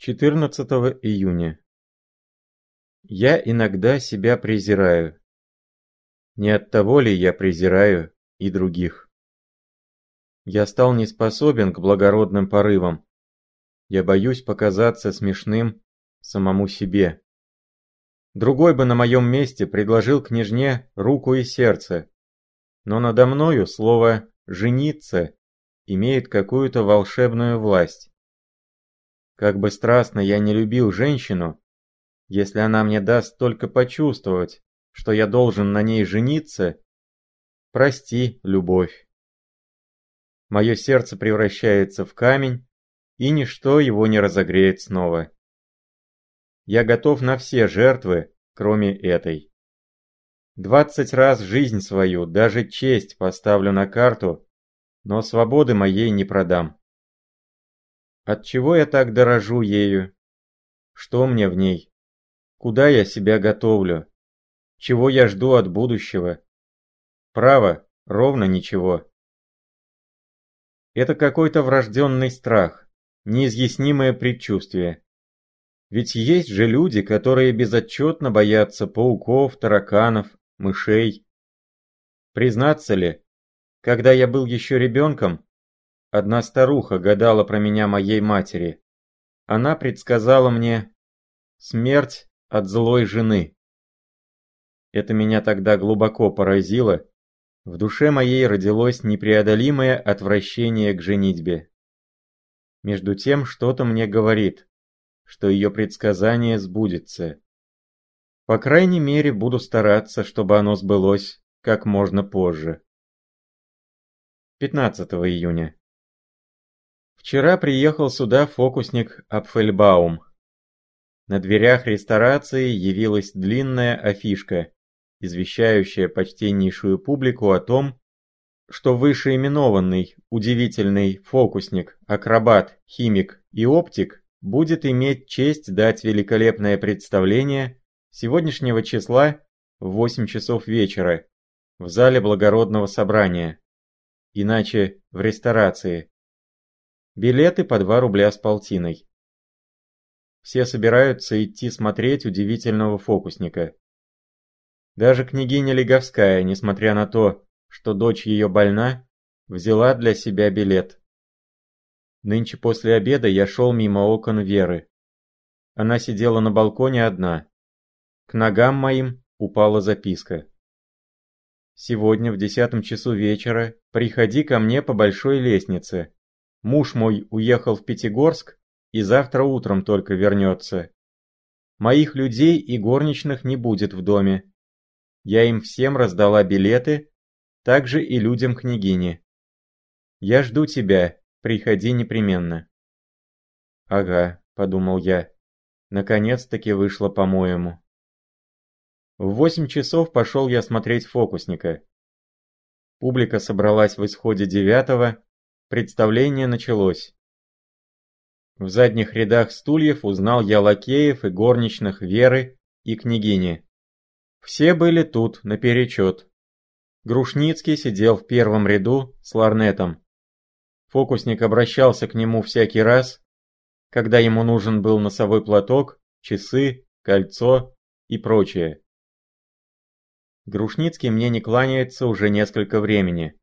14 июня. Я иногда себя презираю. Не от того ли я презираю и других? Я стал не способен к благородным порывам. Я боюсь показаться смешным самому себе. Другой бы на моем месте предложил княжне руку и сердце. Но надо мною слово «жениться» имеет какую-то волшебную власть. Как бы страстно я не любил женщину, если она мне даст только почувствовать, что я должен на ней жениться, прости, любовь. Мое сердце превращается в камень, и ничто его не разогреет снова. Я готов на все жертвы, кроме этой. Двадцать раз жизнь свою, даже честь поставлю на карту, но свободы моей не продам. Отчего я так дорожу ею? Что мне в ней? Куда я себя готовлю? Чего я жду от будущего? Право, ровно ничего. Это какой-то врожденный страх, неизъяснимое предчувствие. Ведь есть же люди, которые безотчетно боятся пауков, тараканов, мышей. Признаться ли, когда я был еще ребенком, Одна старуха гадала про меня моей матери. Она предсказала мне смерть от злой жены. Это меня тогда глубоко поразило. В душе моей родилось непреодолимое отвращение к женитьбе. Между тем что-то мне говорит, что ее предсказание сбудется. По крайней мере, буду стараться, чтобы оно сбылось как можно позже. 15 июня. Вчера приехал сюда фокусник Апфельбаум. На дверях ресторации явилась длинная афишка, извещающая почтеннейшую публику о том, что вышеименованный удивительный фокусник, акробат, химик и оптик будет иметь честь дать великолепное представление сегодняшнего числа в 8 часов вечера в зале благородного собрания, иначе в ресторации. Билеты по 2 рубля с полтиной. Все собираются идти смотреть удивительного фокусника. Даже княгиня Леговская, несмотря на то, что дочь ее больна, взяла для себя билет. Нынче после обеда я шел мимо окон Веры. Она сидела на балконе одна. К ногам моим упала записка. Сегодня в десятом часу вечера приходи ко мне по большой лестнице. Муж мой уехал в Пятигорск и завтра утром только вернется. Моих людей и горничных не будет в доме. Я им всем раздала билеты, также и людям княгини. Я жду тебя, приходи непременно. Ага, подумал я, наконец-таки вышло по-моему. В восемь часов пошел я смотреть фокусника. Публика собралась в исходе девятого, Представление началось. В задних рядах стульев узнал я лакеев и горничных Веры и княгини. Все были тут, наперечет. Грушницкий сидел в первом ряду с ларнетом. Фокусник обращался к нему всякий раз, когда ему нужен был носовой платок, часы, кольцо и прочее. Грушницкий мне не кланяется уже несколько времени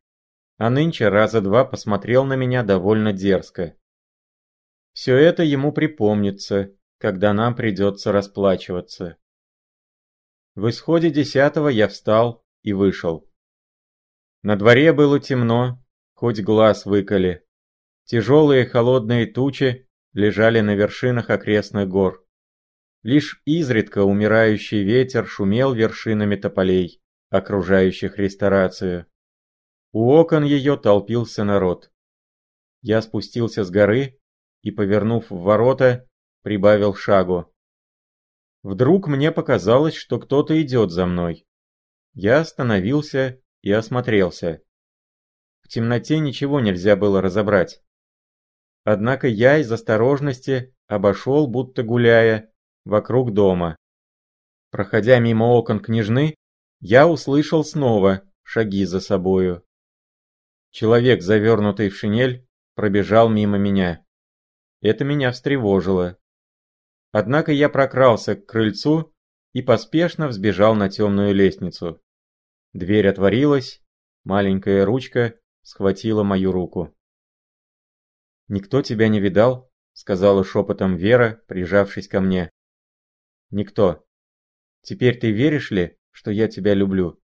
а нынче раза два посмотрел на меня довольно дерзко. Все это ему припомнится, когда нам придется расплачиваться. В исходе десятого я встал и вышел. На дворе было темно, хоть глаз выколи. Тяжелые холодные тучи лежали на вершинах окрестных гор. Лишь изредка умирающий ветер шумел вершинами тополей, окружающих ресторацию. У окон ее толпился народ. Я спустился с горы и, повернув в ворота, прибавил шагу. Вдруг мне показалось, что кто-то идет за мной. Я остановился и осмотрелся. В темноте ничего нельзя было разобрать. Однако я из осторожности обошел, будто гуляя, вокруг дома. Проходя мимо окон княжны, я услышал снова шаги за собою. Человек, завернутый в шинель, пробежал мимо меня. Это меня встревожило. Однако я прокрался к крыльцу и поспешно взбежал на темную лестницу. Дверь отворилась, маленькая ручка схватила мою руку. «Никто тебя не видал?» — сказала шепотом Вера, прижавшись ко мне. «Никто. Теперь ты веришь ли, что я тебя люблю?»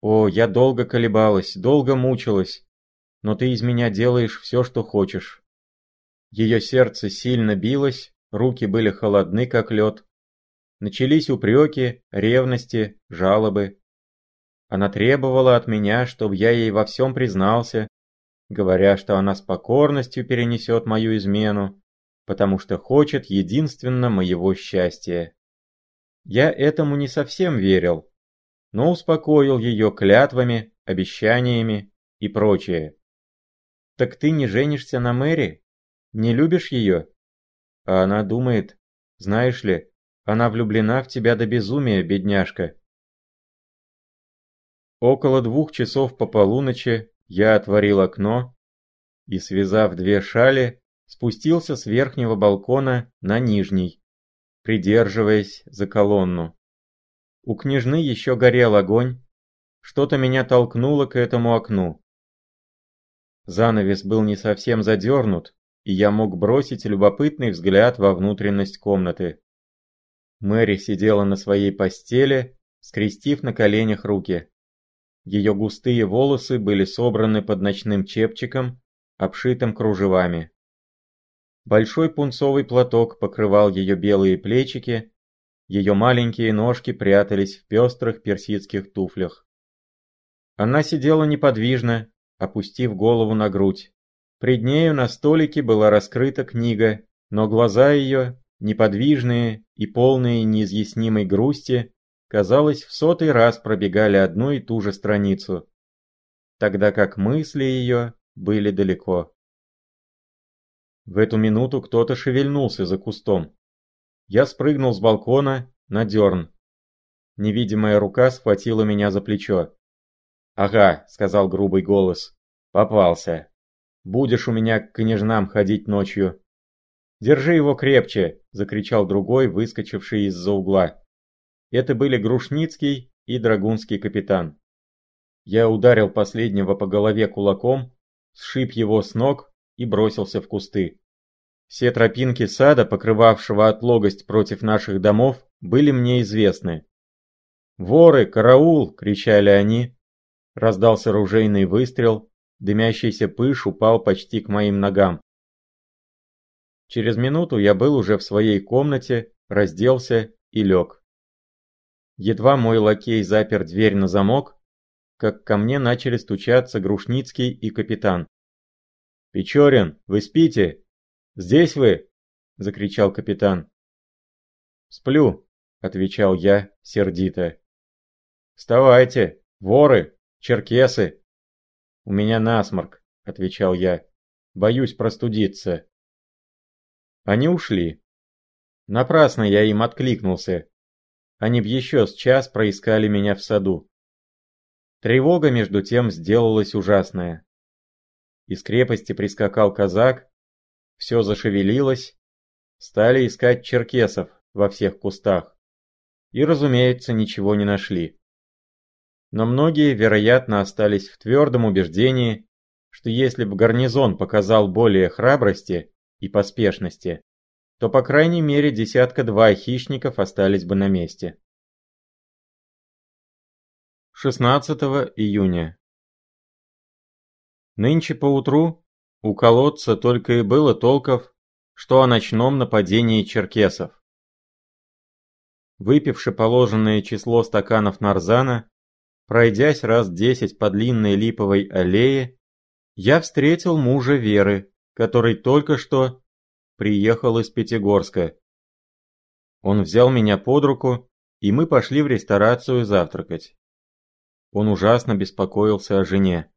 «О, я долго колебалась, долго мучилась, но ты из меня делаешь все, что хочешь». Ее сердце сильно билось, руки были холодны, как лед. Начались упреки, ревности, жалобы. Она требовала от меня, чтобы я ей во всем признался, говоря, что она с покорностью перенесет мою измену, потому что хочет единственно моего счастья. Я этому не совсем верил, но успокоил ее клятвами, обещаниями и прочее. «Так ты не женишься на Мэри? Не любишь ее?» А она думает, знаешь ли, она влюблена в тебя до безумия, бедняжка. Около двух часов по полуночи я отворил окно и, связав две шали, спустился с верхнего балкона на нижний, придерживаясь за колонну. У княжны еще горел огонь, что-то меня толкнуло к этому окну. Занавес был не совсем задернут, и я мог бросить любопытный взгляд во внутренность комнаты. Мэри сидела на своей постели, скрестив на коленях руки. Ее густые волосы были собраны под ночным чепчиком, обшитым кружевами. Большой пунцовый платок покрывал ее белые плечики, ее маленькие ножки прятались в пестрых персидских туфлях. Она сидела неподвижно, опустив голову на грудь. Пред нею на столике была раскрыта книга, но глаза ее, неподвижные и полные неизъяснимой грусти, казалось, в сотый раз пробегали одну и ту же страницу, тогда как мысли ее были далеко. В эту минуту кто-то шевельнулся за кустом. Я спрыгнул с балкона на дерн. Невидимая рука схватила меня за плечо. «Ага», — сказал грубый голос, — «попался. Будешь у меня к княжнам ходить ночью». «Держи его крепче!» – закричал другой, выскочивший из-за угла. Это были Грушницкий и Драгунский капитан. Я ударил последнего по голове кулаком, сшиб его с ног и бросился в кусты. Все тропинки сада, покрывавшего отлогость против наших домов, были мне известны. «Воры! Караул!» – кричали они. Раздался ружейный выстрел, дымящийся пыш упал почти к моим ногам. Через минуту я был уже в своей комнате, разделся и лег. Едва мой лакей запер дверь на замок, как ко мне начали стучаться Грушницкий и капитан. «Печорин, вы спите? Здесь вы?» – закричал капитан. «Сплю», – отвечал я сердито. «Вставайте, воры, черкесы!» «У меня насморк», – отвечал я. «Боюсь простудиться». Они ушли. Напрасно я им откликнулся. Они б еще с час проискали меня в саду. Тревога между тем сделалась ужасная. Из крепости прискакал казак, все зашевелилось, стали искать черкесов во всех кустах. И, разумеется, ничего не нашли. Но многие, вероятно, остались в твердом убеждении, что если бы гарнизон показал более храбрости, и поспешности, то по крайней мере десятка-два хищников остались бы на месте. 16 июня. Нынче поутру у колодца только и было толков, что о ночном нападении черкесов. Выпивши положенное число стаканов нарзана, пройдясь раз десять по длинной липовой аллее, я встретил мужа Веры, который только что приехал из Пятигорска. Он взял меня под руку, и мы пошли в ресторацию завтракать. Он ужасно беспокоился о жене.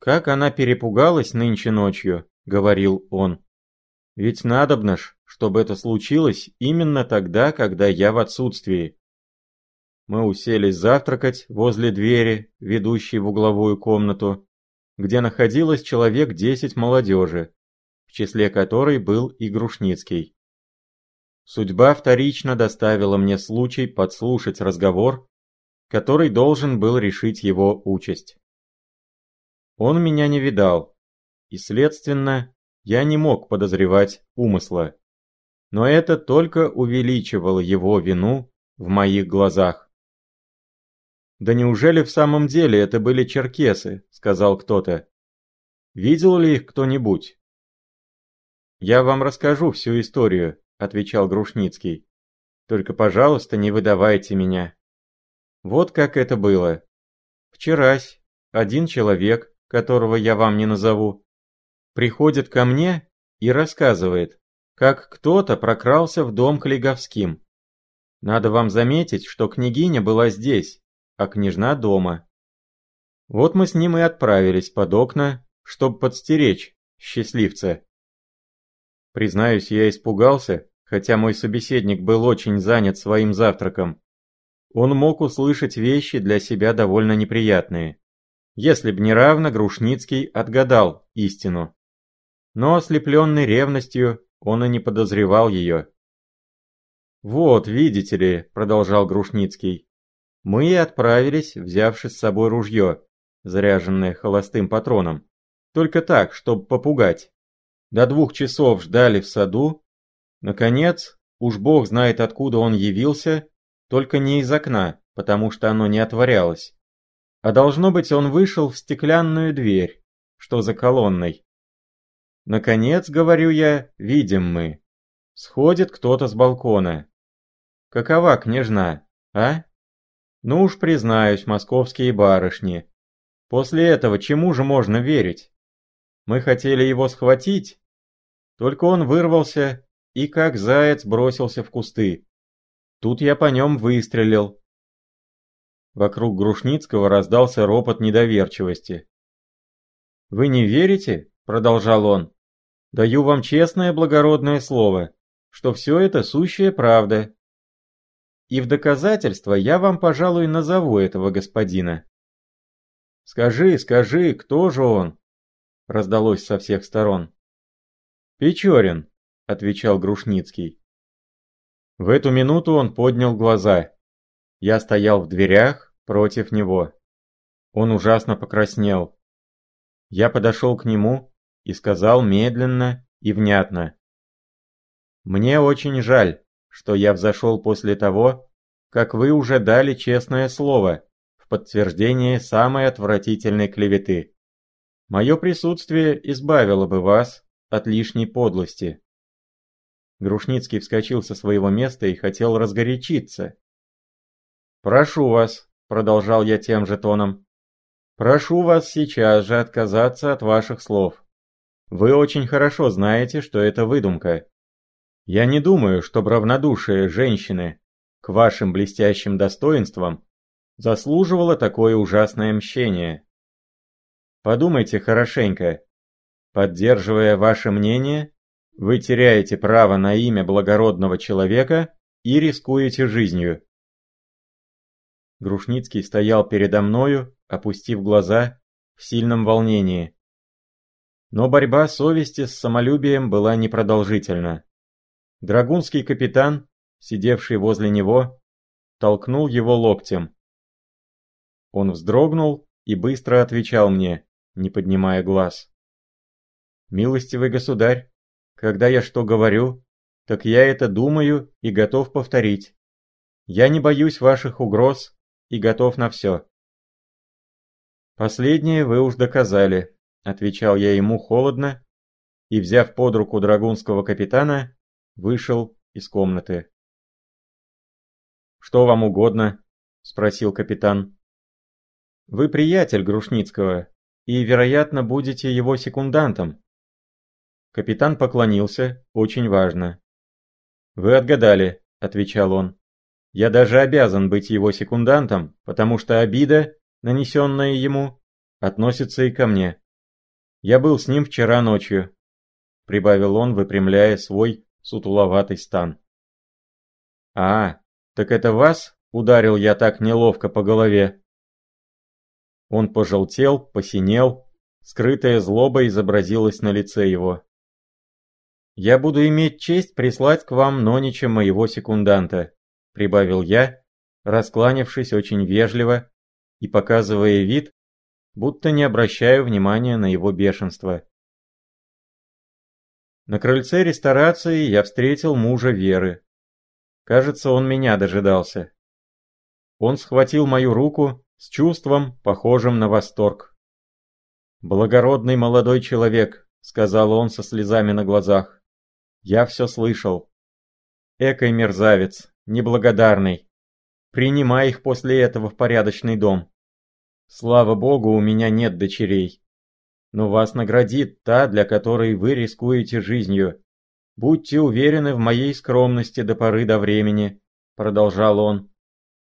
«Как она перепугалась нынче ночью», — говорил он. «Ведь надобно ж, чтобы это случилось именно тогда, когда я в отсутствии». Мы уселись завтракать возле двери, ведущей в угловую комнату, где находилось человек десять молодежи, в числе которой был и Грушницкий. судьба вторично доставила мне случай подслушать разговор, который должен был решить его участь. Он меня не видал, и, следственно, я не мог подозревать умысла. Но это только увеличивало его вину в моих глазах. «Да неужели в самом деле это были черкесы?» – сказал кто-то. «Видел ли их кто-нибудь?» «Я вам расскажу всю историю», – отвечал Грушницкий. «Только, пожалуйста, не выдавайте меня». Вот как это было. Вчерась один человек, которого я вам не назову, приходит ко мне и рассказывает, как кто-то прокрался в дом к Леговским. Надо вам заметить, что княгиня была здесь, а княжна дома. Вот мы с ним и отправились под окна, чтобы подстеречь счастливца. Признаюсь, я испугался, хотя мой собеседник был очень занят своим завтраком. Он мог услышать вещи для себя довольно неприятные. Если б неравно Грушницкий отгадал истину. Но ослепленный ревностью, он и не подозревал ее. «Вот, видите ли», — продолжал Грушницкий, — «мы и отправились, взявши с собой ружье, заряженное холостым патроном. Только так, чтобы попугать. До двух часов ждали в саду. Наконец, уж бог знает откуда он явился, только не из окна, потому что оно не отворялось. А должно быть, он вышел в стеклянную дверь, что за колонной. Наконец, говорю я, видим мы. Сходит кто-то с балкона. Какова княжна, а? Ну уж признаюсь, московские барышни. После этого чему же можно верить? Мы хотели его схватить, только он вырвался и как заяц бросился в кусты. Тут я по нем выстрелил. Вокруг Грушницкого раздался ропот недоверчивости. «Вы не верите?» – продолжал он. «Даю вам честное благородное слово, что все это сущая правда. И в доказательство я вам, пожалуй, назову этого господина». «Скажи, скажи, кто же он?» раздалось со всех сторон. «Печорин», — отвечал Грушницкий. В эту минуту он поднял глаза. Я стоял в дверях против него. Он ужасно покраснел. Я подошел к нему и сказал медленно и внятно. «Мне очень жаль, что я взошел после того, как вы уже дали честное слово в подтверждение самой отвратительной клеветы. Мое присутствие избавило бы вас от лишней подлости. Грушницкий вскочил со своего места и хотел разгорячиться. «Прошу вас», — продолжал я тем же тоном, — «прошу вас сейчас же отказаться от ваших слов. Вы очень хорошо знаете, что это выдумка. Я не думаю, что равнодушие женщины к вашим блестящим достоинствам заслуживало такое ужасное мщение. Подумайте хорошенько. Поддерживая ваше мнение, вы теряете право на имя благородного человека и рискуете жизнью. Грушницкий стоял передо мною, опустив глаза, в сильном волнении. Но борьба совести с самолюбием была непродолжительна. Драгунский капитан, сидевший возле него, толкнул его локтем. Он вздрогнул и быстро отвечал мне не поднимая глаз. «Милостивый государь, когда я что говорю, так я это думаю и готов повторить. Я не боюсь ваших угроз и готов на все». «Последнее вы уж доказали», — отвечал я ему холодно и, взяв под руку драгунского капитана, вышел из комнаты. «Что вам угодно?» — спросил капитан. «Вы приятель Грушницкого, и, вероятно, будете его секундантом». Капитан поклонился, очень важно. «Вы отгадали», — отвечал он. «Я даже обязан быть его секундантом, потому что обида, нанесенная ему, относится и ко мне. Я был с ним вчера ночью», — прибавил он, выпрямляя свой сутуловатый стан. «А, так это вас?» — ударил я так неловко по голове. Он пожелтел, посинел, скрытая злоба изобразилась на лице его. «Я буду иметь честь прислать к вам Нонича моего секунданта», — прибавил я, раскланившись очень вежливо и показывая вид, будто не обращаю внимания на его бешенство. На крыльце ресторации я встретил мужа Веры. Кажется, он меня дожидался. Он схватил мою руку с чувством, похожим на восторг. «Благородный молодой человек», — сказал он со слезами на глазах. «Я все слышал. Экой мерзавец, неблагодарный. Принимай их после этого в порядочный дом. Слава богу, у меня нет дочерей. Но вас наградит та, для которой вы рискуете жизнью. Будьте уверены в моей скромности до поры до времени», — продолжал он.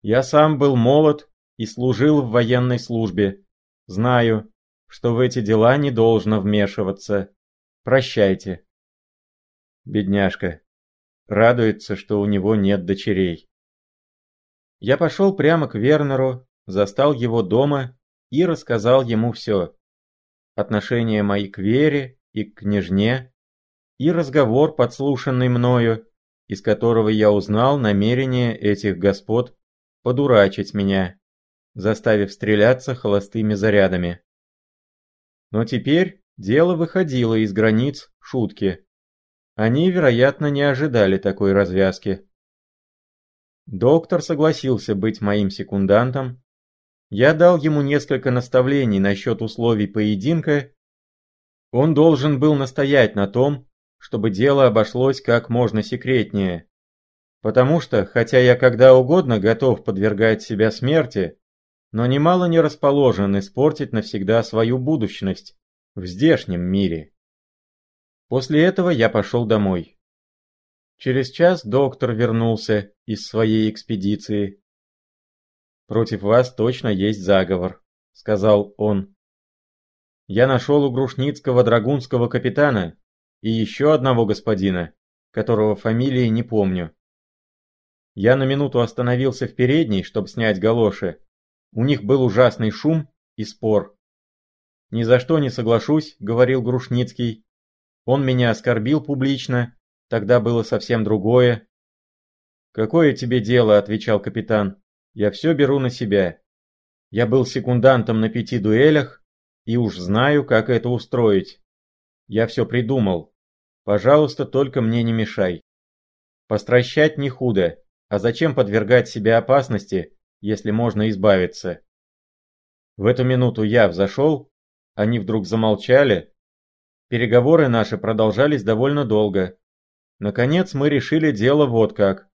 «Я сам был молод и служил в военной службе. Знаю, что в эти дела не должно вмешиваться. Прощайте». Бедняжка. Радуется, что у него нет дочерей. Я пошел прямо к Вернеру, застал его дома и рассказал ему все. Отношения мои к Вере и к княжне, и разговор, подслушанный мною, из которого я узнал намерение этих господ подурачить меня, заставив стреляться холостыми зарядами. Но теперь дело выходило из границ шутки. Они, вероятно, не ожидали такой развязки. Доктор согласился быть моим секундантом. Я дал ему несколько наставлений насчет условий поединка. Он должен был настоять на том, чтобы дело обошлось как можно секретнее. Потому что, хотя я когда угодно готов подвергать себя смерти, но немало не расположен испортить навсегда свою будущность в здешнем мире. После этого я пошел домой. Через час доктор вернулся из своей экспедиции. «Против вас точно есть заговор», — сказал он. «Я нашел у Грушницкого драгунского капитана и еще одного господина, которого фамилии не помню. Я на минуту остановился в передней, чтобы снять галоши. У них был ужасный шум и спор. «Ни за что не соглашусь», — говорил Грушницкий. «Он меня оскорбил публично, Тогда было совсем другое. «Какое тебе дело?» – отвечал капитан. «Я все беру на себя. Я был секундантом на пяти дуэлях и уж знаю, как это устроить. Я все придумал. Пожалуйста, только мне не мешай. Постращать не худо, а зачем подвергать себя опасности, если можно избавиться?» В эту минуту я взошел, они вдруг замолчали. Переговоры наши продолжались довольно долго. Наконец мы решили дело вот как.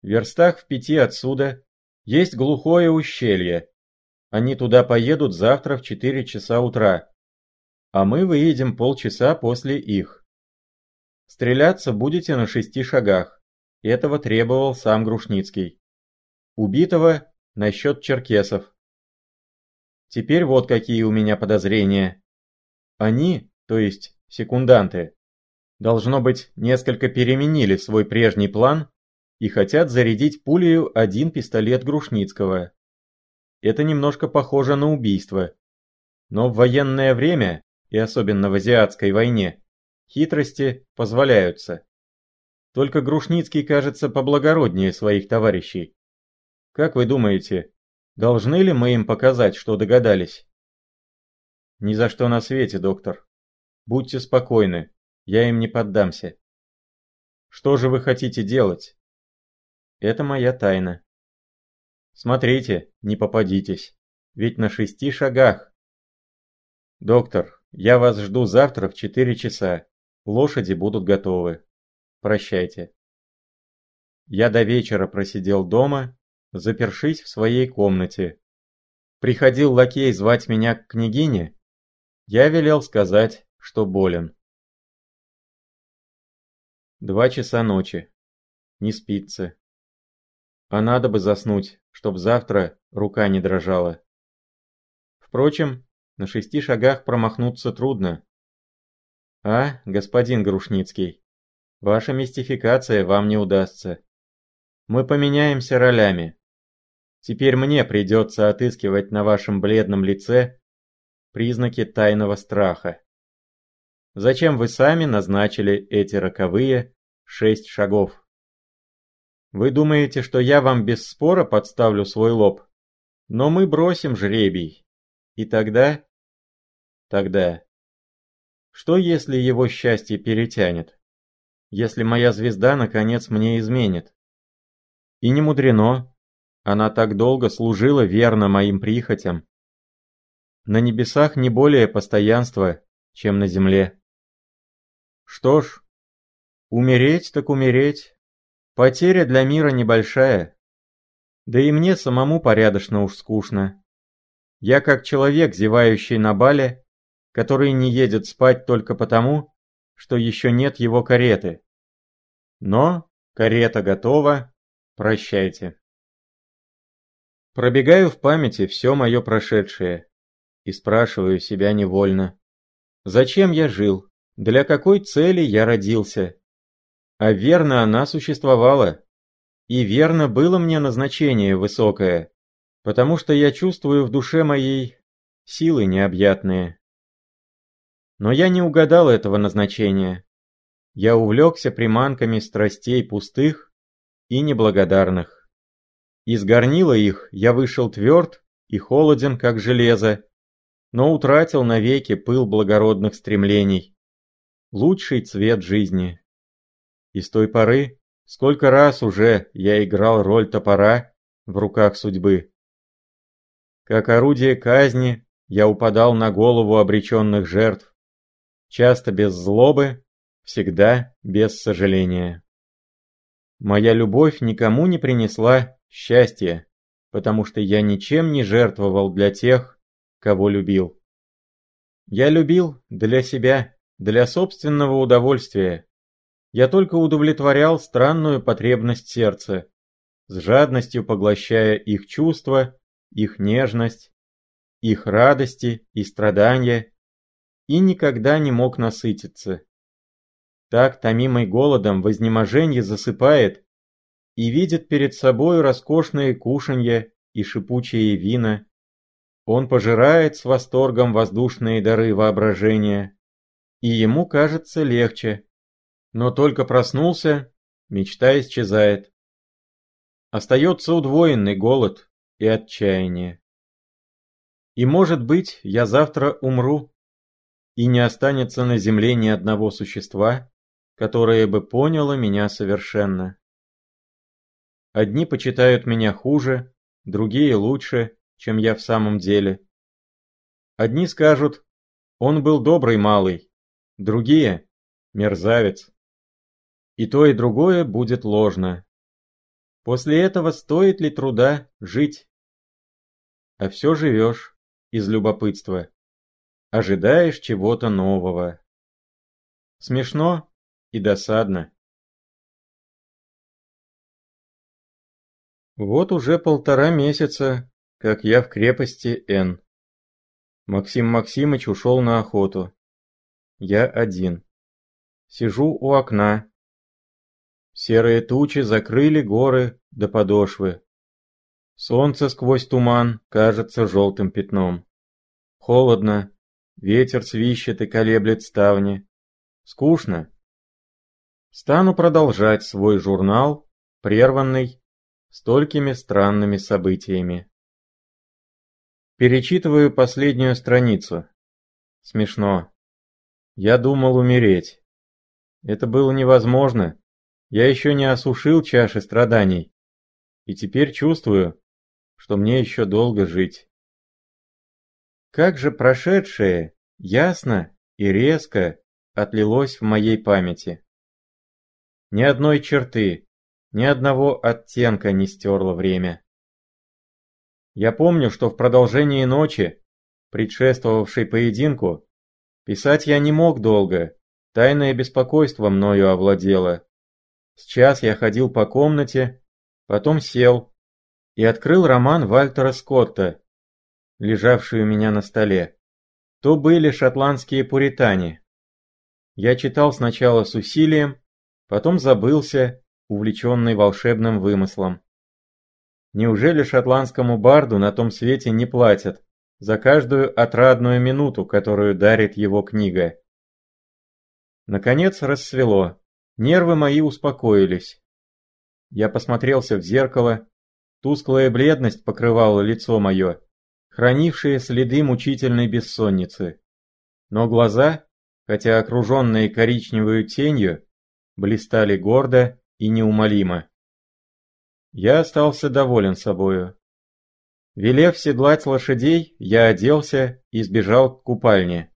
В верстах в пяти отсюда есть глухое ущелье. Они туда поедут завтра в 4 часа утра. А мы выедем полчаса после их. Стреляться будете на шести шагах. Этого требовал сам Грушницкий. Убитого насчет черкесов. Теперь вот какие у меня подозрения. Они, то есть секунданты, должно быть, несколько переменили свой прежний план и хотят зарядить пулею один пистолет Грушницкого. Это немножко похоже на убийство. Но в военное время, и особенно в азиатской войне, хитрости позволяются. Только Грушницкий кажется поблагороднее своих товарищей. Как вы думаете, должны ли мы им показать, что догадались? Ни за что на свете, доктор. Будьте спокойны, я им не поддамся. Что же вы хотите делать? Это моя тайна. Смотрите, не попадитесь, ведь на шести шагах. Доктор, я вас жду завтра в четыре часа. Лошади будут готовы. Прощайте. Я до вечера просидел дома, запершись в своей комнате. Приходил лакей звать меня к княгине. Я велел сказать, что болен. Два часа ночи. Не спится. А надо бы заснуть, чтоб завтра рука не дрожала. Впрочем, на шести шагах промахнуться трудно. А, господин Грушницкий, ваша мистификация вам не удастся. Мы поменяемся ролями. Теперь мне придется отыскивать на вашем бледном лице признаки тайного страха. Зачем вы сами назначили эти роковые шесть шагов. Вы думаете, что я вам без спора подставлю свой лоб? Но мы бросим жребий. И тогда... Тогда... Что если его счастье перетянет? Если моя звезда наконец мне изменит? И не мудрено. Она так долго служила верно моим прихотям. На небесах не более постоянства, чем на земле. Что ж, умереть так умереть. Потеря для мира небольшая. Да и мне самому порядочно уж скучно. Я как человек, зевающий на бале, который не едет спать только потому, что еще нет его кареты. Но карета готова, прощайте. Пробегаю в памяти все мое прошедшее и спрашиваю себя невольно. Зачем я жил? Для какой цели я родился? А верно она существовала. И верно было мне назначение высокое, потому что я чувствую в душе моей силы необъятные. Но я не угадал этого назначения. Я увлекся приманками страстей пустых и неблагодарных. Из горнила их я вышел тверд и холоден, как железо, но утратил навеки пыл благородных стремлений. Лучший цвет жизни. И с той поры, сколько раз уже я играл роль топора в руках судьбы. Как орудие казни я упадал на голову обреченных жертв, часто без злобы, всегда без сожаления. Моя любовь никому не принесла счастья, потому что я ничем не жертвовал для тех, кого любил. Я любил для себя, для собственного удовольствия. Я только удовлетворял странную потребность сердца, с жадностью поглощая их чувства, их нежность, их радости и страдания и никогда не мог насытиться. Так, томимый голодом, в изнеможенье засыпает и видит перед собой роскошные кушанья и шипучие вина. Он пожирает с восторгом воздушные дары воображения, и ему кажется легче. Но только проснулся, мечта исчезает. Остается удвоенный голод и отчаяние. И может быть, я завтра умру, и не останется на земле ни одного существа, которое бы поняло меня совершенно. Одни почитают меня хуже, другие лучше, чем я в самом деле. Одни скажут, он был добрый малый, другие – мерзавец. И то, и другое будет ложно. После этого стоит ли труда жить? А все живешь из любопытства ожидаешь чего-то нового. Смешно и досадно. Вот уже полтора месяца, как я в крепости Н. Максим Максимыч ушел на охоту. Я один. Сижу у окна. Серые тучи закрыли горы до подошвы. Солнце сквозь туман кажется желтым пятном. Холодно, Ветер свищет и колеблет ставни. Скучно. Стану продолжать свой журнал, прерванный столькими странными событиями. Перечитываю последнюю страницу. Смешно. Я думал умереть. Это было невозможно. Я еще не осушил чаши страданий. И теперь чувствую, что мне еще долго жить. Как же прошедшее, ясно и резко отлилось в моей памяти. Ни одной черты, ни одного оттенка не стерло время. Я помню, что в продолжении ночи, предшествовавшей поединку, писать я не мог долго, тайное беспокойство мною овладело. Сейчас я ходил по комнате, потом сел и открыл роман Вальтера Скотта лежавшие у меня на столе, то были шотландские пуритане. Я читал сначала с усилием, потом забылся, увлеченный волшебным вымыслом. Неужели шотландскому барду на том свете не платят за каждую отрадную минуту, которую дарит его книга? Наконец рассвело. Нервы мои успокоились. Я посмотрелся в зеркало. Тусклая бледность покрывала лицо мое, хранившее следы мучительной бессонницы. Но глаза, хотя окруженные коричневой тенью, блистали гордо и неумолимо. Я остался доволен собою. Велев седлать лошадей, я оделся и сбежал к купальне.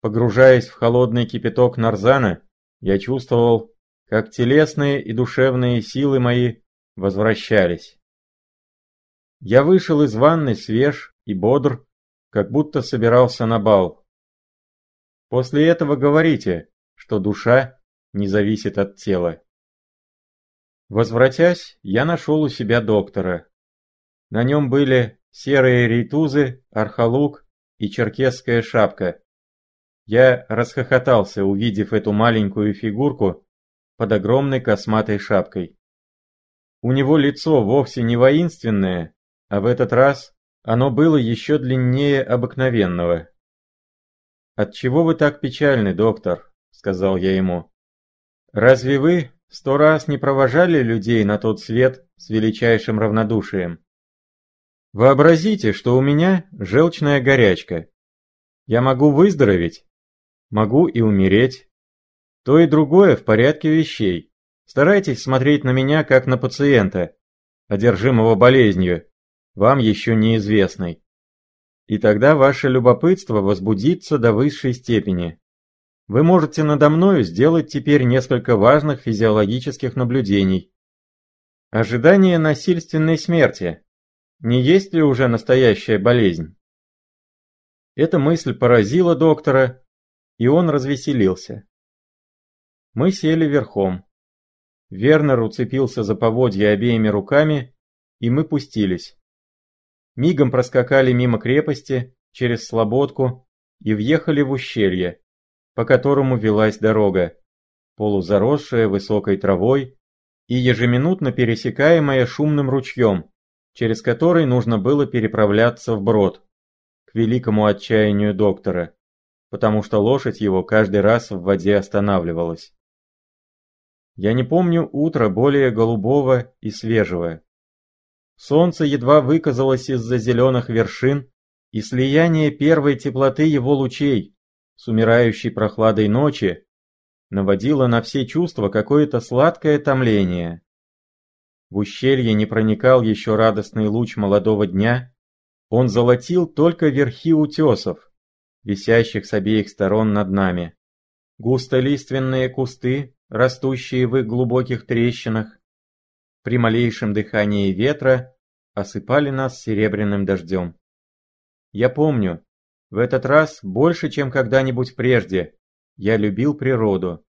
Погружаясь в холодный кипяток нарзана, я чувствовал, как телесные и душевные силы мои возвращались. Я вышел из ванны свеж и бодр, как будто собирался на бал. После этого говорите, что душа не зависит от тела. Возвратясь, я нашел у себя доктора. На нем были серые рейтузы, архалук и черкесская шапка. Я расхохотался, увидев эту маленькую фигурку под огромной косматой шапкой. У него лицо вовсе не воинственное, а в этот раз оно было еще длиннее обыкновенного. «Отчего вы так печальны, доктор?» — сказал я ему. «Разве вы сто раз не провожали людей на тот свет с величайшим равнодушием? Вообразите, что у меня желчная горячка. Я могу выздороветь, могу и умереть. То и другое в порядке вещей. Старайтесь смотреть на меня как на пациента, одержимого болезнью, вам еще неизвестной. И тогда ваше любопытство возбудится до высшей степени. Вы можете надо мною сделать теперь несколько важных физиологических наблюдений. Ожидание насильственной смерти. Не есть ли уже настоящая болезнь? Эта мысль поразила доктора, и он развеселился. Мы сели верхом. Вернер уцепился за поводья обеими руками, и мы пустились. Мигом проскакали мимо крепости, через слободку и въехали в ущелье, по которому велась дорога, полузаросшая высокой травой и ежеминутно пересекаемая шумным ручьем, через который нужно было переправляться вброд, к великому отчаянию доктора потому что лошадь его каждый раз в воде останавливалась. Я не помню утра более голубого и свежего. Солнце едва выказалось из-за зеленых вершин, и слияние первой теплоты его лучей с умирающей прохладой ночи наводило на все чувства какое-то сладкое томление. В ущелье не проникал еще радостный луч молодого дня, он золотил только верхи утесов, висящих с обеих сторон над нами. Густолиственные кусты, растущие в их глубоких трещинах, при малейшем дыхании ветра осыпали нас серебряным дождем. Я помню, в этот раз больше, чем когда-нибудь прежде, я любил природу.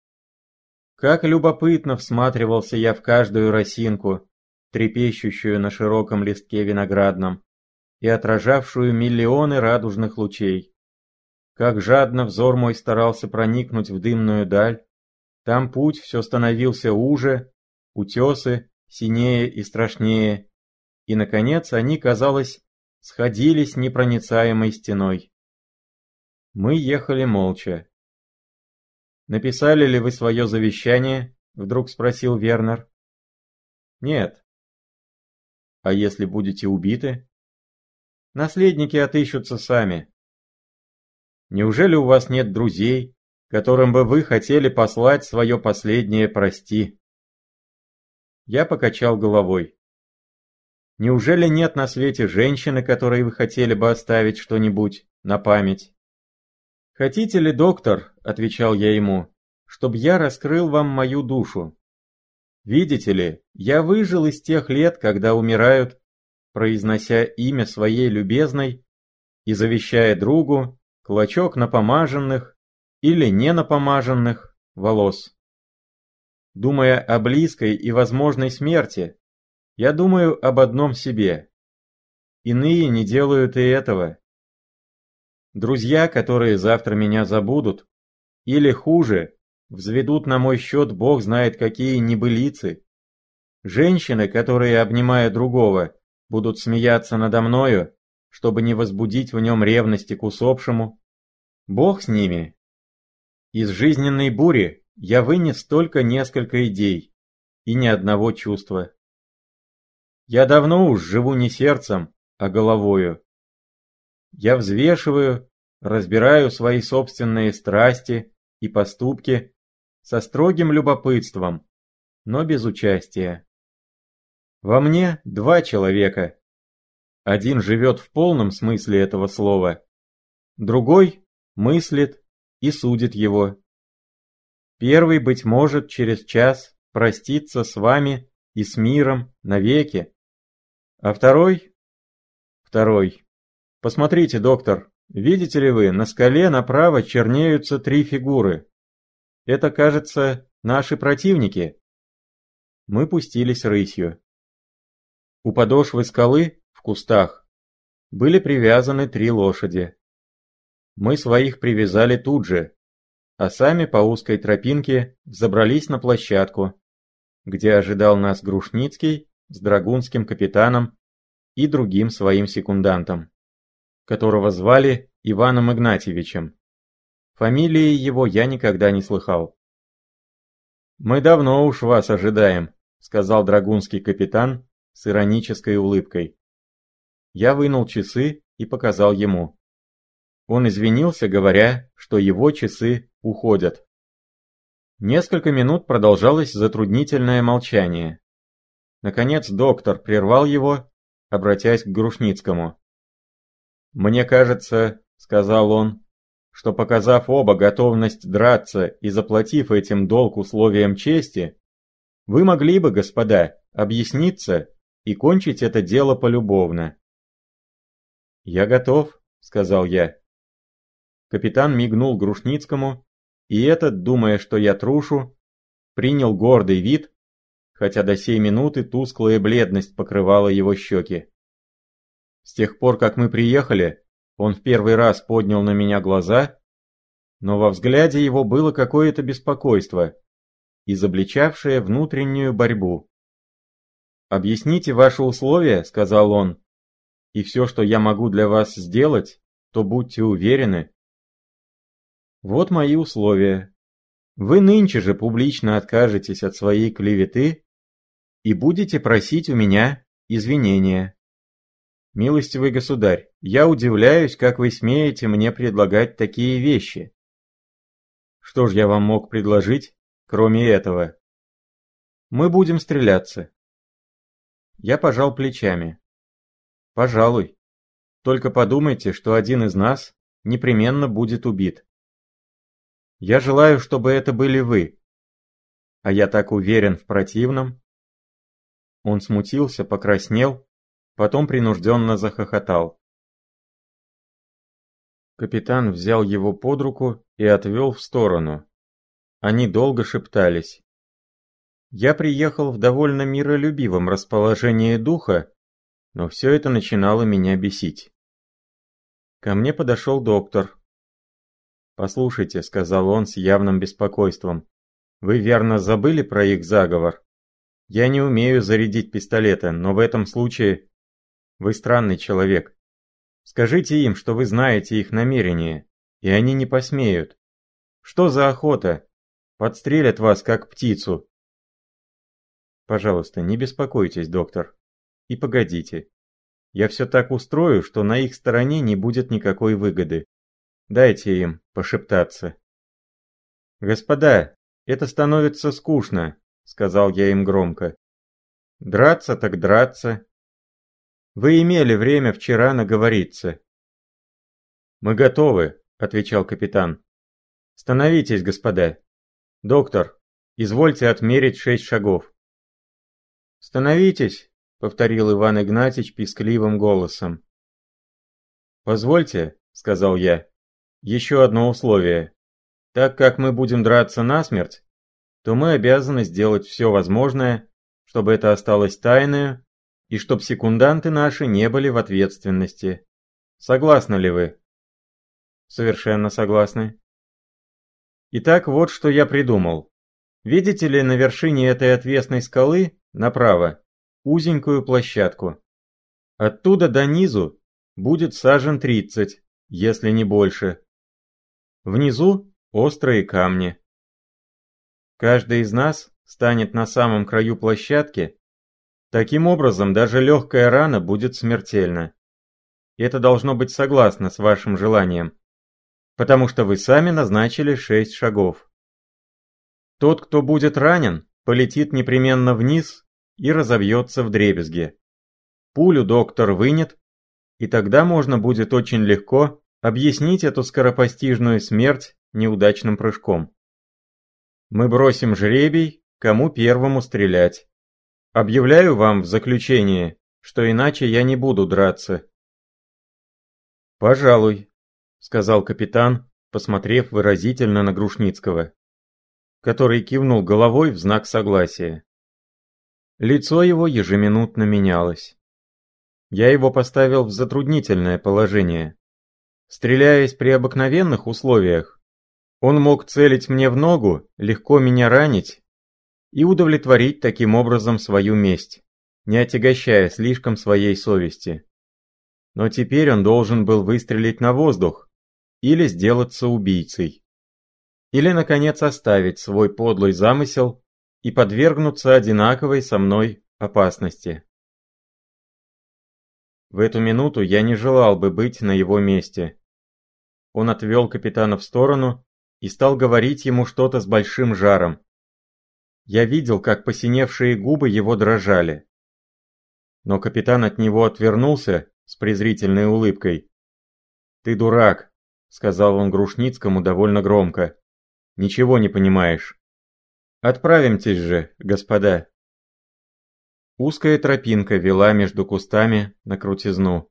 Как любопытно всматривался я в каждую росинку, трепещущую на широком листке виноградном и отражавшую миллионы радужных лучей. Как жадно взор мой старался проникнуть в дымную даль. Там путь все становился уже, утесы синее и страшнее, и, наконец, они, казалось, сходились непроницаемой стеной. Мы ехали молча. «Написали ли вы свое завещание?» — вдруг спросил Вернер. «Нет». «А если будете убиты?» «Наследники отыщутся сами. Неужели у вас нет друзей, которым бы вы хотели послать свое последнее «прости»?» Я покачал головой. Неужели нет на свете женщины, которой вы хотели бы оставить что-нибудь на память? «Хотите ли, доктор, — отвечал я ему, — чтобы я раскрыл вам мою душу? Видите ли, я выжил из тех лет, когда умирают, произнося имя своей любезной и завещая другу клочок напомаженных или не напомаженных волос. Думая о близкой и возможной смерти, я думаю об одном себе. Иные не делают и этого. Друзья, которые завтра меня забудут, или хуже, взведут на мой счет бог знает какие небылицы. Женщины, которые, обнимая другого, будут смеяться надо мною, чтобы не возбудить в нем ревности к усопшему. Бог с ними. Из жизненной бури я вынес только несколько идей и ни одного чувства. Я давно уж живу не сердцем, а головою. Я взвешиваю, разбираю свои собственные страсти и поступки со строгим любопытством, но без участия. Во мне два человека. Один живет в полном смысле этого слова, другой мыслит и судит его. Первый, быть может, через час простится с вами и с миром навеки, а второй? Второй. Посмотрите, доктор, видите ли вы, на скале направо чернеются три фигуры. Это, кажется, наши противники. Мы пустились рысью. У подошвы скалы, в кустах, были привязаны три лошади. Мы своих привязали тут же, а сами по узкой тропинке забрались на площадку, где ожидал нас Грушницкий с драгунским капитаном и другим своим секундантом, которого звали Иваном Игнатьевичем. Фамилии его я никогда не слыхал. «Мы давно уж вас ожидаем», — сказал драгунский капитан с иронической улыбкой. Я вынул часы и показал ему. Он извинился, говоря, что его часы уходят. Несколько минут продолжалось затруднительное молчание. Наконец доктор прервал его, обратясь к Грушницкому. «Мне кажется, — сказал он, — что показав оба готовность драться и заплатив этим долг условиям чести, вы могли бы, господа, объясниться и кончить это дело полюбовно». «Я готов», — сказал я. Капитан мигнул Грушницкому, и этот, думая, что я трушу, принял гордый вид, хотя до сей минуты тусклая бледность покрывала его щеки. С тех пор, как мы приехали, он в первый раз поднял на меня глаза, но во взгляде его было какое-то беспокойство, изобличавшее внутреннюю борьбу. «Объясните ваши условия», — сказал он, — «и все, что я могу для вас сделать, то будьте уверены, вот мои условия. Вы нынче же публично откажетесь от своей клеветы и будете просить у меня извинения. Милостивый государь, я удивляюсь, как вы смеете мне предлагать такие вещи. Что ж я вам мог предложить, кроме этого? Мы будем стреляться. Я пожал плечами. Пожалуй. Только подумайте, что один из нас непременно будет убит. Я желаю, чтобы это были вы. А я так уверен в противном. Он смутился, покраснел, потом принужденно захохотал. Капитан взял его под руку и отвел в сторону. Они долго шептались. Я приехал в довольно миролюбивом расположении духа, но все это начинало меня бесить. Ко мне подошел доктор, «Послушайте», — сказал он с явным беспокойством, — «вы верно забыли про их заговор? Я не умею зарядить пистолеты, но в этом случае вы странный человек. Скажите им, что вы знаете их намерения, и они не посмеют. Что за охота? Подстрелят вас, как птицу». «Пожалуйста, не беспокойтесь, доктор. И погодите. Я все так устрою, что на их стороне не будет никакой выгоды. Дайте им пошептаться. «Господа, это становится скучно», — сказал я им громко. «Драться так драться. Вы имели время вчера наговориться». «Мы готовы», — отвечал капитан. «Становитесь, господа. Доктор, извольте отмерить шесть шагов». «Становитесь», — повторил Иван Игнатьич пискливым голосом. «Позвольте», — сказал я. Еще одно условие. Так как мы будем драться насмерть, то мы обязаны сделать все возможное, чтобы это осталось тайной, и чтобы секунданты наши не были в ответственности. Согласны ли вы? Совершенно согласны. Итак, вот что я придумал. Видите ли на вершине этой отвесной скалы, направо, узенькую площадку? Оттуда до низу будет сажен 30, если не больше. Внизу острые камни. Каждый из нас станет на самом краю площадки, таким образом даже легкая рана будет смертельна. Это должно быть согласно с вашим желанием, потому что вы сами назначили шесть шагов. Тот, кто будет ранен, полетит непременно вниз и разобьется в дребезге. Пулю доктор вынет, и тогда можно будет очень легко объяснить эту скоропостижную смерть неудачным прыжком. Мы бросим жребий, кому первому стрелять. Объявляю вам в заключение, что иначе я не буду драться. «Пожалуй», — сказал капитан, посмотрев выразительно на Грушницкого, который кивнул головой в знак согласия. Лицо его ежеминутно менялось. Я его поставил в затруднительное положение. Стреляясь при обыкновенных условиях, он мог целить мне в ногу, легко меня ранить и удовлетворить таким образом свою месть, не отягощая слишком своей совести. Но теперь он должен был выстрелить на воздух или сделаться убийцей. Или, наконец, оставить свой подлый замысел и подвергнуться одинаковой со мной опасности. В эту минуту я не желал бы быть на его месте. Он отвел капитана в сторону и стал говорить ему что-то с большим жаром. Я видел, как посиневшие губы его дрожали. Но капитан от него отвернулся с презрительной улыбкой. «Ты дурак», — сказал он Грушницкому довольно громко. «Ничего не понимаешь. Отправимтесь же, господа». Узкая тропинка вела между кустами на крутизну.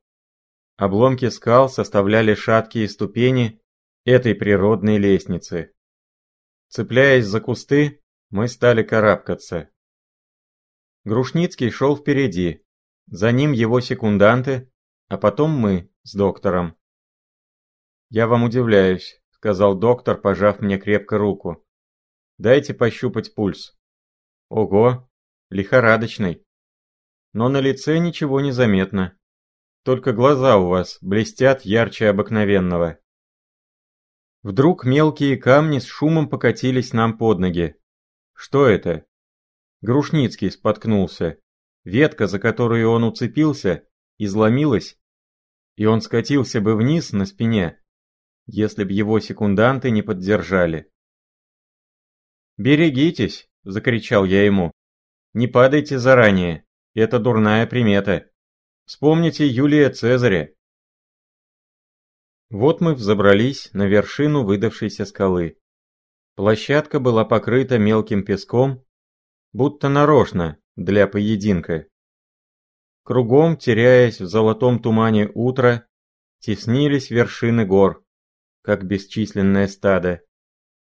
Обломки скал составляли шаткие ступени этой природной лестницы. Цепляясь за кусты, мы стали карабкаться. Грушницкий шел впереди, за ним его секунданты, а потом мы с доктором. «Я вам удивляюсь», — сказал доктор, пожав мне крепко руку. «Дайте пощупать пульс». «Ого, лихорадочный» но на лице ничего не заметно. Только глаза у вас блестят ярче обыкновенного. Вдруг мелкие камни с шумом покатились нам под ноги. Что это? Грушницкий споткнулся. Ветка, за которую он уцепился, изломилась, и он скатился бы вниз на спине, если б его секунданты не поддержали. «Берегитесь!» — закричал я ему. «Не падайте заранее!» Это дурная примета. Вспомните Юлия Цезаря. Вот мы взобрались на вершину выдавшейся скалы. Площадка была покрыта мелким песком, будто нарочно для поединка. Кругом, теряясь в золотом тумане утра, теснились вершины гор, как бесчисленное стадо.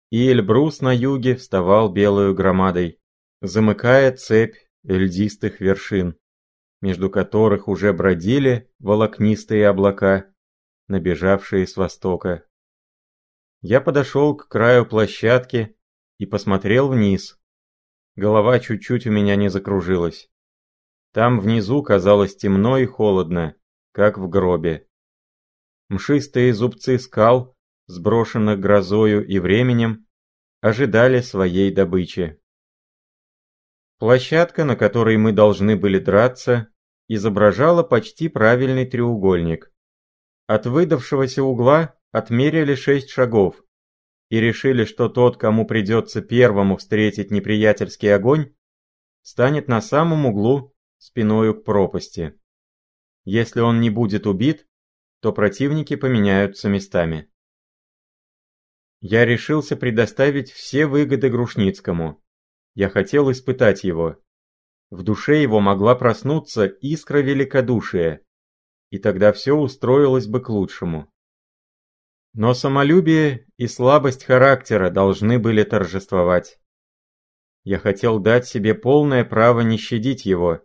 И Эльбрус на юге вставал белую громадой, замыкая цепь льдистых вершин, между которых уже бродили волокнистые облака, набежавшие с востока. Я подошел к краю площадки и посмотрел вниз. Голова чуть-чуть у меня не закружилась. Там внизу казалось темно и холодно, как в гробе. Мшистые зубцы скал, сброшенных грозою и временем, ожидали своей добычи. Площадка, на которой мы должны были драться, изображала почти правильный треугольник. От выдавшегося угла отмерили шесть шагов и решили, что тот, кому придется первому встретить неприятельский огонь, станет на самом углу спиною к пропасти. Если он не будет убит, то противники поменяются местами. Я решился предоставить все выгоды Грушницкому, я хотел испытать его. В душе его могла проснуться искра великодушия, и тогда все устроилось бы к лучшему. Но самолюбие и слабость характера должны были торжествовать. Я хотел дать себе полное право не щадить его,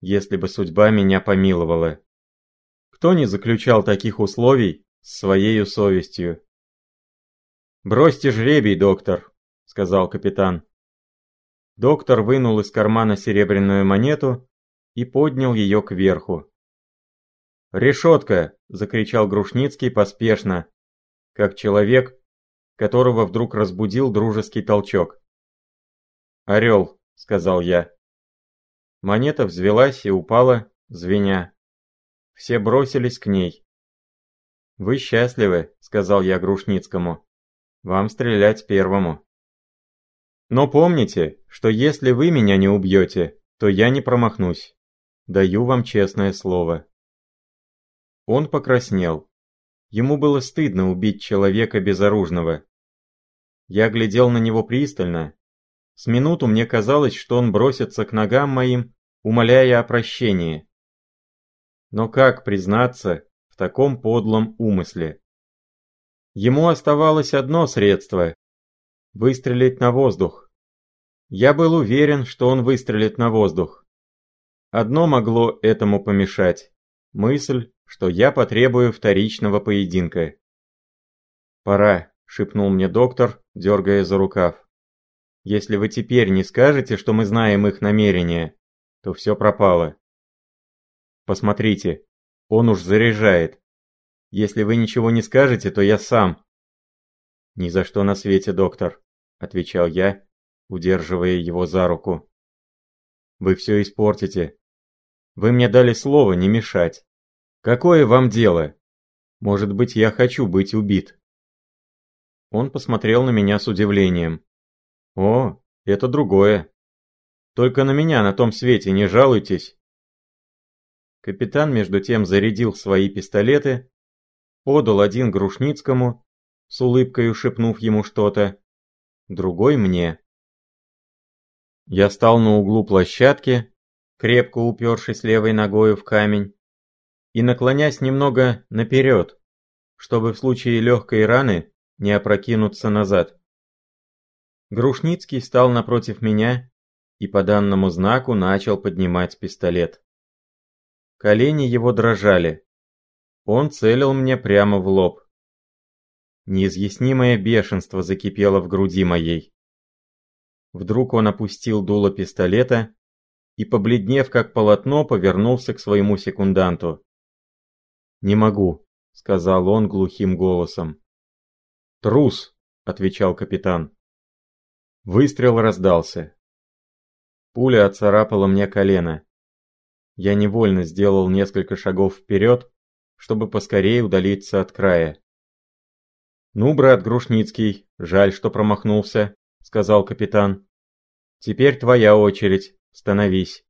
если бы судьба меня помиловала. Кто не заключал таких условий с своей совестью? «Бросьте жребий, доктор», — сказал капитан. Доктор вынул из кармана серебряную монету и поднял ее кверху. «Решетка!» – закричал Грушницкий поспешно, как человек, которого вдруг разбудил дружеский толчок. «Орел», — сказал я. Монета взвелась и упала, звеня. Все бросились к ней. «Вы счастливы», — сказал я Грушницкому. «Вам стрелять первому». «Но помните, что если вы меня не убьете, то я не промахнусь. Даю вам честное слово». Он покраснел. Ему было стыдно убить человека безоружного. Я глядел на него пристально. С минуту мне казалось, что он бросится к ногам моим, умоляя о прощении. Но как признаться в таком подлом умысле? Ему оставалось одно средство – выстрелить на воздух. Я был уверен, что он выстрелит на воздух. Одно могло этому помешать – мысль, что я потребую вторичного поединка. «Пора», — шепнул мне доктор, дергая за рукав. «Если вы теперь не скажете, что мы знаем их намерения, то все пропало. Посмотрите, он уж заряжает. Если вы ничего не скажете, то я сам». «Ни за что на свете, доктор», — отвечал я, удерживая его за руку. «Вы все испортите. Вы мне дали слово не мешать. Какое вам дело? Может быть, я хочу быть убит?» Он посмотрел на меня с удивлением. «О, это другое. Только на меня на том свете не жалуйтесь». Капитан между тем зарядил свои пистолеты, подал один Грушницкому, с улыбкой шепнув ему что-то, другой мне. Я стал на углу площадки, крепко упершись левой ногою в камень, и наклонясь немного наперед, чтобы в случае легкой раны не опрокинуться назад. Грушницкий стал напротив меня и по данному знаку начал поднимать пистолет. Колени его дрожали. Он целил мне прямо в лоб. Неизъяснимое бешенство закипело в груди моей. Вдруг он опустил дуло пистолета и, побледнев как полотно, повернулся к своему секунданту. «Не могу», — сказал он глухим голосом. «Трус», — отвечал капитан. Выстрел раздался. Пуля отцарапала мне колено. Я невольно сделал несколько шагов вперед, чтобы поскорее удалиться от края. «Ну, брат Грушницкий, жаль, что промахнулся», — сказал капитан. «Теперь твоя очередь, становись.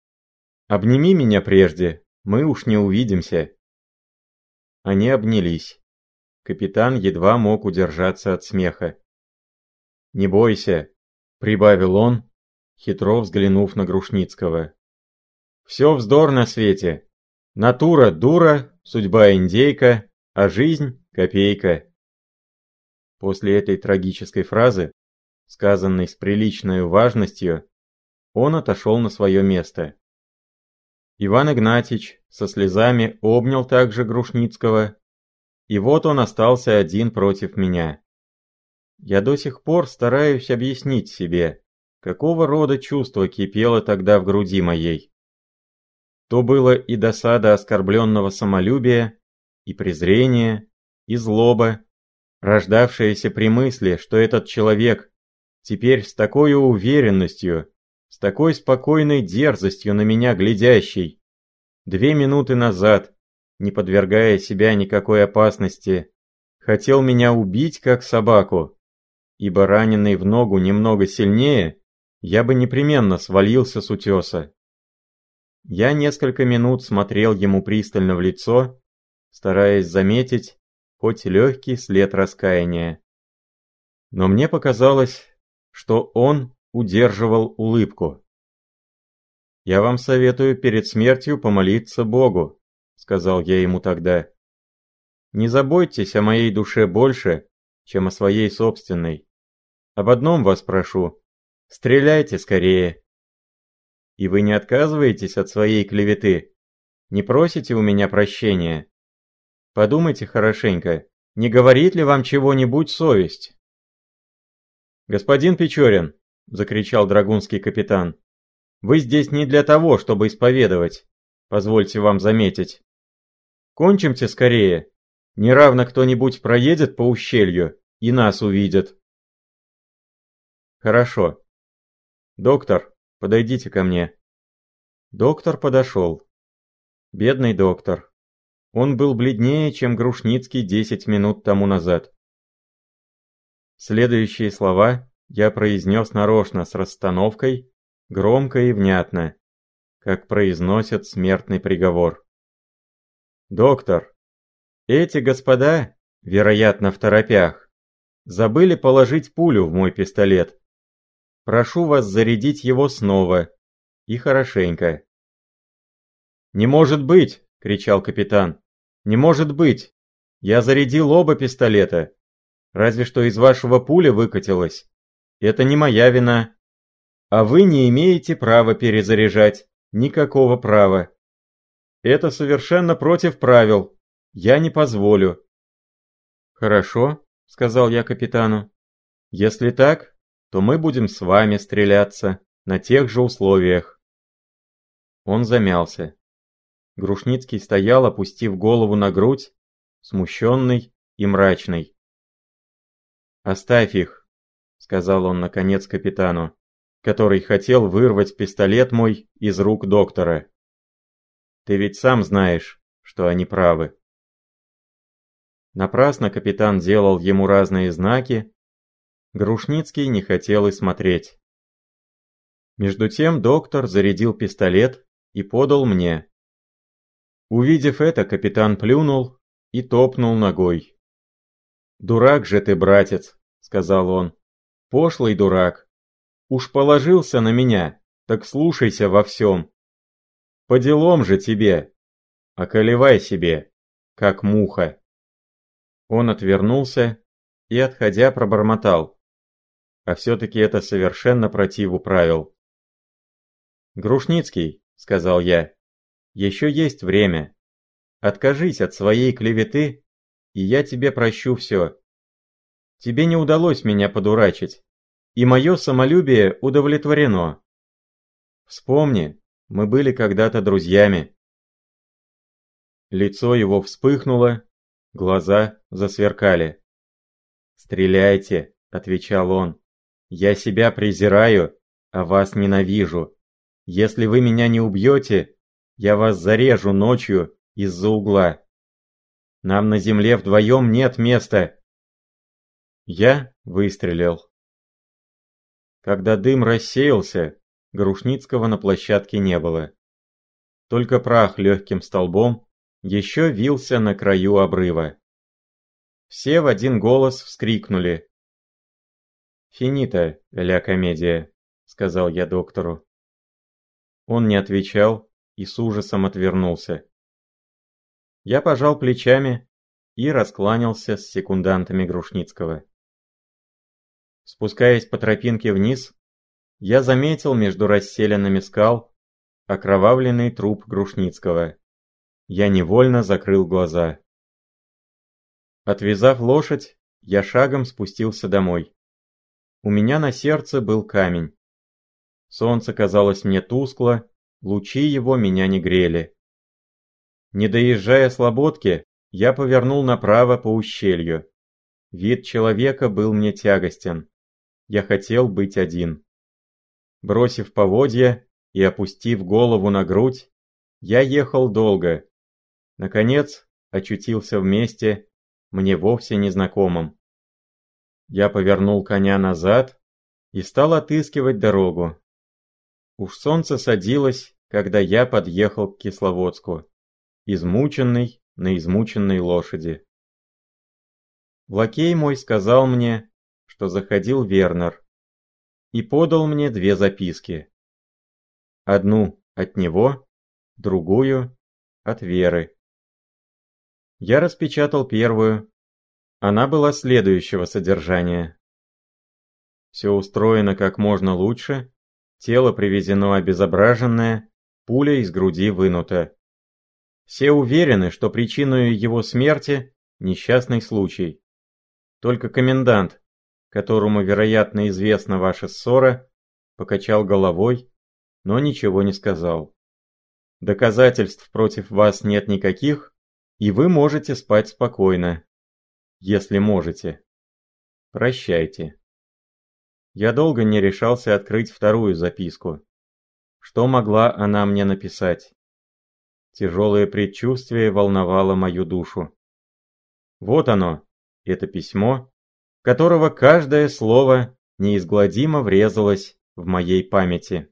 Обними меня прежде, мы уж не увидимся». Они обнялись. Капитан едва мог удержаться от смеха. «Не бойся», — прибавил он, хитро взглянув на Грушницкого. «Все вздор на свете. Натура – дура, судьба – индейка, а жизнь – копейка». После этой трагической фразы, сказанной с приличной важностью, он отошел на свое место. Иван Игнатьич со слезами обнял также Грушницкого, и вот он остался один против меня. Я до сих пор стараюсь объяснить себе, какого рода чувство кипело тогда в груди моей. То было и досада оскорбленного самолюбия, и презрение, и злоба, рождавшаяся при мысли, что этот человек теперь с такой уверенностью с такой спокойной дерзостью на меня глядящий. Две минуты назад, не подвергая себя никакой опасности, хотел меня убить как собаку, ибо раненый в ногу немного сильнее, я бы непременно свалился с утеса. Я несколько минут смотрел ему пристально в лицо, стараясь заметить хоть легкий след раскаяния. Но мне показалось, что он удерживал улыбку. «Я вам советую перед смертью помолиться Богу», — сказал я ему тогда. «Не заботьтесь о моей душе больше, чем о своей собственной. Об одном вас прошу. Стреляйте скорее. И вы не отказываетесь от своей клеветы? Не просите у меня прощения? Подумайте хорошенько, не говорит ли вам чего-нибудь совесть? Господин Печорин, — закричал драгунский капитан. «Вы здесь не для того, чтобы исповедовать, позвольте вам заметить. Кончимте скорее. Неравно кто-нибудь проедет по ущелью, и нас увидят. Хорошо. Доктор, подойдите ко мне. Доктор подошел. Бедный доктор. Он был бледнее, чем Грушницкий 10 минут тому назад. Следующие слова я произнес нарочно с расстановкой, громко и внятно, как произносят смертный приговор. «Доктор, эти господа, вероятно в торопях, забыли положить пулю в мой пистолет. Прошу вас зарядить его снова, и хорошенько». «Не может быть!» — кричал капитан. «Не может быть! Я зарядил оба пистолета. Разве что из вашего пуля выкатилась. Это не моя вина. А вы не имеете права перезаряжать. Никакого права. Это совершенно против правил. Я не позволю. Хорошо, сказал я капитану. Если так, то мы будем с вами стреляться на тех же условиях. Он замялся. Грушницкий стоял, опустив голову на грудь, смущенный и мрачный. «Оставь их», — сказал он наконец капитану, который хотел вырвать пистолет мой из рук доктора. «Ты ведь сам знаешь, что они правы». Напрасно капитан делал ему разные знаки, Грушницкий не хотел и смотреть. Между тем доктор зарядил пистолет и подал мне. Увидев это, капитан плюнул и топнул ногой. «Дурак же ты, братец», — сказал он. «Пошлый дурак. Уж положился на меня, так слушайся во всем. По делам же тебе. Околевай себе, как муха». Он отвернулся и, отходя, пробормотал. А все-таки это совершенно противу правил. «Грушницкий», — сказал я, — «еще есть время. Откажись от своей клеветы, и я тебе прощу все. Тебе не удалось меня подурачить, и мое самолюбие удовлетворено. Вспомни, мы были когда-то друзьями. Лицо его вспыхнуло, глаза засверкали. «Стреляйте», — отвечал он. «Я себя презираю, а вас ненавижу. Если вы меня не убьете, я вас зарежу ночью из-за угла. Нам на земле вдвоем нет места. Я выстрелил. Когда дым рассеялся, Грушницкого на площадке не было. Только прах легким столбом еще вился на краю обрыва. Все в один голос вскрикнули. «Финита, ля комедия», — сказал я доктору. Он не отвечал и с ужасом отвернулся. Я пожал плечами и раскланялся с секундантами Грушницкого. Спускаясь по тропинке вниз, я заметил между расселенными скал окровавленный труп Грушницкого. Я невольно закрыл глаза. Отвязав лошадь, я шагом спустился домой. У меня на сердце был камень. Солнце казалось мне тускло, лучи его меня не грели. Не доезжая слободки, я повернул направо по ущелью. Вид человека был мне тягостен. Я хотел быть один. Бросив поводья и опустив голову на грудь, я ехал долго. Наконец, очутился в месте, мне вовсе незнакомом. Я повернул коня назад и стал отыскивать дорогу. Уж солнце садилось, когда я подъехал к Кисловодску, измученный на измученной лошади. Лакей мой сказал мне, что заходил Вернер и подал мне две записки. Одну от него, другую от Веры. Я распечатал первую. Она была следующего содержания. Все устроено как можно лучше, тело привезено обезображенное, пуля из груди вынута. Все уверены, что причиной его смерти – несчастный случай. Только комендант которому, вероятно, известна ваша ссора, покачал головой, но ничего не сказал. Доказательств против вас нет никаких, и вы можете спать спокойно, если можете. Прощайте. Я долго не решался открыть вторую записку. Что могла она мне написать? Тяжелое предчувствие волновало мою душу. Вот оно, это письмо, которого каждое слово неизгладимо врезалось в моей памяти.